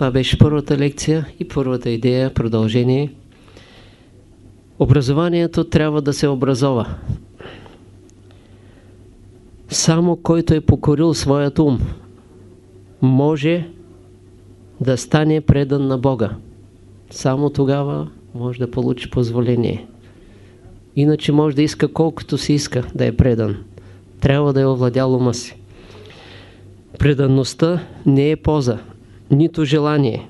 Това беше първата лекция и първата идея, продължение. Образованието трябва да се образова. Само който е покорил своят ум, може да стане предан на Бога. Само тогава може да получи позволение. Иначе може да иска колкото си иска да е предан. Трябва да е овладял ума си. Преданността не е поза, нито желание.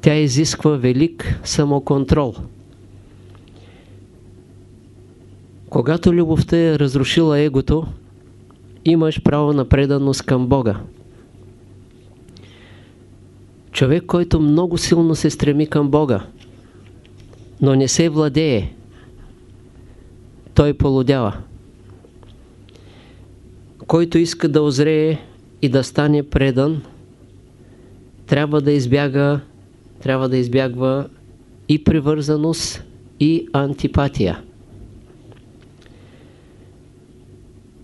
Тя изисква велик самоконтрол. Когато любовта е разрушила егото, имаш право на преданост към Бога. Човек, който много силно се стреми към Бога, но не се владее, той полудява. Който иска да озрее и да стане предан, трябва да избяга, трябва да избягва и привързаност, и антипатия.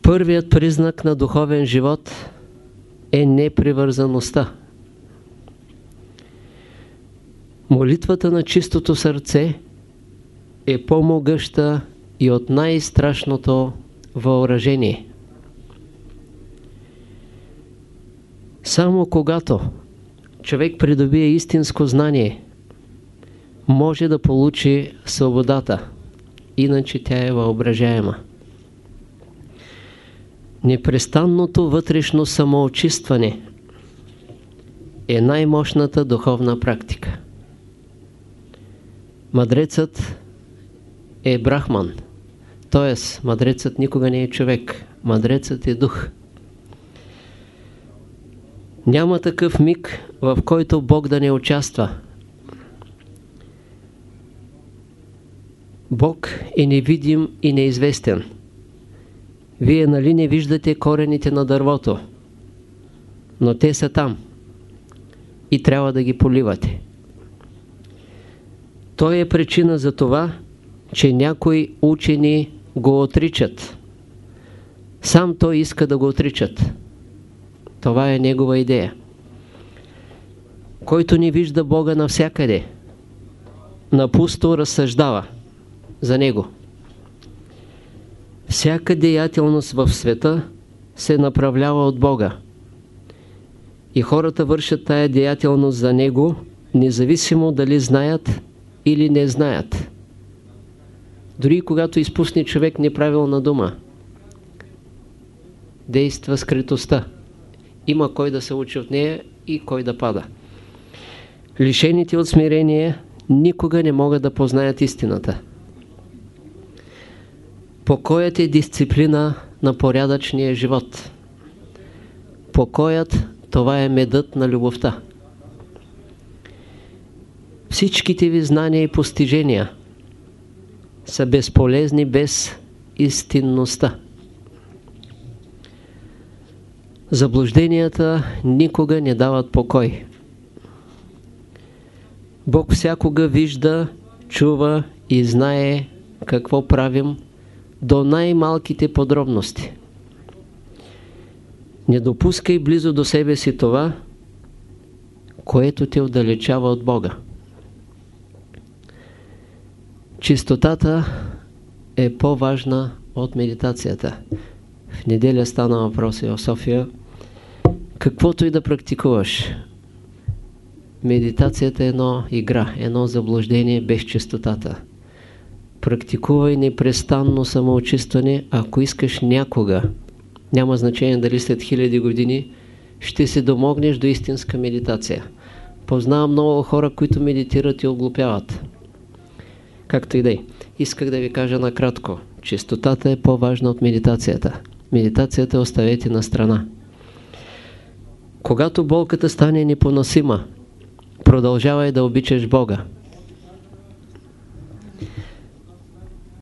Първият признак на духовен живот е непривързаността. Молитвата на чистото сърце е по-могъща и от най-страшното въоръжение. Само когато човек придобие истинско знание, може да получи свободата, иначе тя е въображаема. Непрестанното вътрешно самоочистване е най-мощната духовна практика. Мадрецът е брахман, т.е. мадрецът никога не е човек, мадрецът е дух. Няма такъв миг, в който Бог да не участва. Бог е невидим и неизвестен. Вие нали не виждате корените на дървото, но те са там и трябва да ги поливате. Той е причина за това, че някои учени го отричат. Сам той иска да го отричат. Това е негова идея. Който не вижда Бога навсякъде, напусто разсъждава за Него. Всяка деятелност в света се направлява от Бога. И хората вършат тая деятелност за Него, независимо дали знаят или не знаят. Дори когато изпусне човек неправилна дума, действа скритостта. Има кой да се учи от нея и кой да пада. Лишените от смирение никога не могат да познаят истината. Покоят е дисциплина на порядъчния живот. Покоят това е медът на любовта. Всичките ви знания и постижения са безполезни без истинността. Заблужденията никога не дават покой. Бог всякога вижда, чува и знае какво правим до най-малките подробности. Не допускай близо до себе си това, което те отдалечава от Бога. Чистотата е по-важна от медитацията. В неделя стана въпрос в София. Каквото и да практикуваш, медитацията е едно игра, едно заблуждение без чистотата. Практикувай непрестанно самоочистване, ако искаш някога, няма значение дали след хиляди години, ще се домогнеш до истинска медитация. Познавам много хора, които медитират и оглупяват. Както и да е. Исках да ви кажа накратко. Чистотата е по-важна от медитацията. Медитацията оставете на страна. Когато болката стане непоносима, продължавай да обичаш Бога.